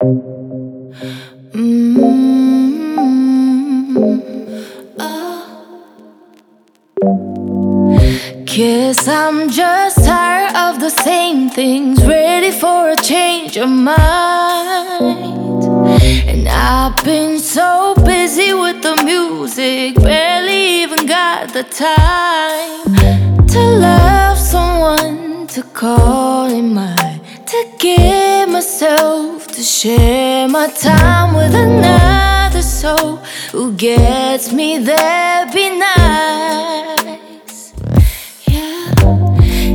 Mm-hmm. Uh. Guess I'm just tired of the same things, ready for a change of mind. And I've been so busy with the music, barely even got the time to love someone, to call him mine, to give myself, to share my time with another soul who gets me there. Be nice. Yeah.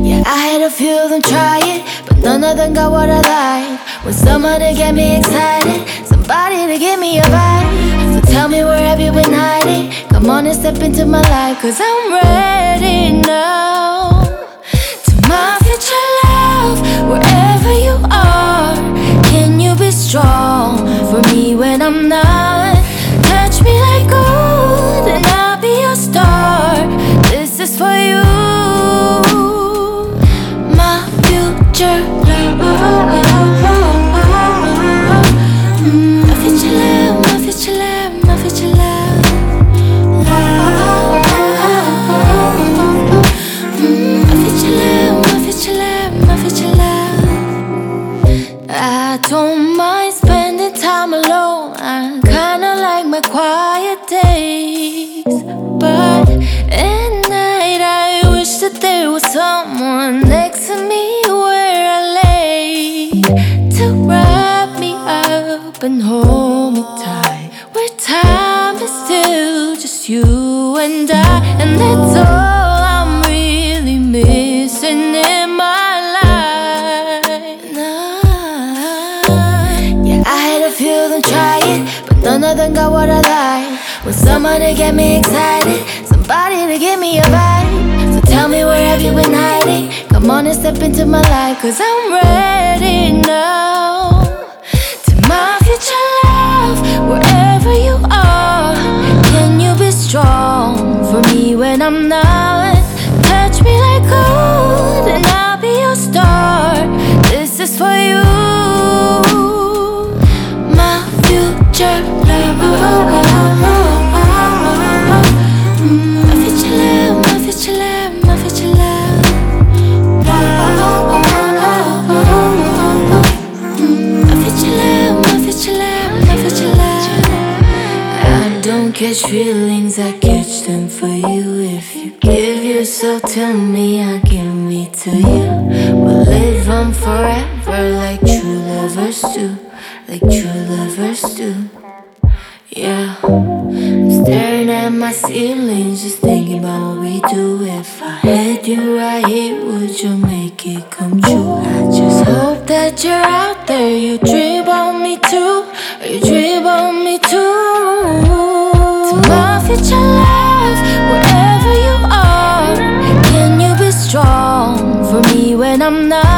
Yeah, I had a few of them try it, but none of them got what I like. When someone to get me excited, somebody to give me a vibe. So tell me where have you been hiding? Come on and step into my life, cause I'm ready I'm not? Touch me like gold, and I'll be your star. This is for you. Was someone next to me where I lay to wrap me up and hold me tight. Where time is still just you and I, and that's all I'm really missing in my life. Yeah, I had a few of them try it, but none of them got what I like. When someone to get me excited, somebody to give me a vibe. Come on and step into my life, cause I'm ready now. To my future love, wherever you are, can you be strong for me when I'm not? Touch me like gold, and I'll be your star. This is for you, my future love. Catch feelings, I catch them for you. If you give yourself to me, I give me to you. We'll live on forever like true lovers do, like true lovers do. Yeah, I'm staring at my ceiling, just thinking about what we do. If I had you right here, would you make it come true? I just hope that you're out there, you that you love wherever you are. Can you be strong for me when I'm not?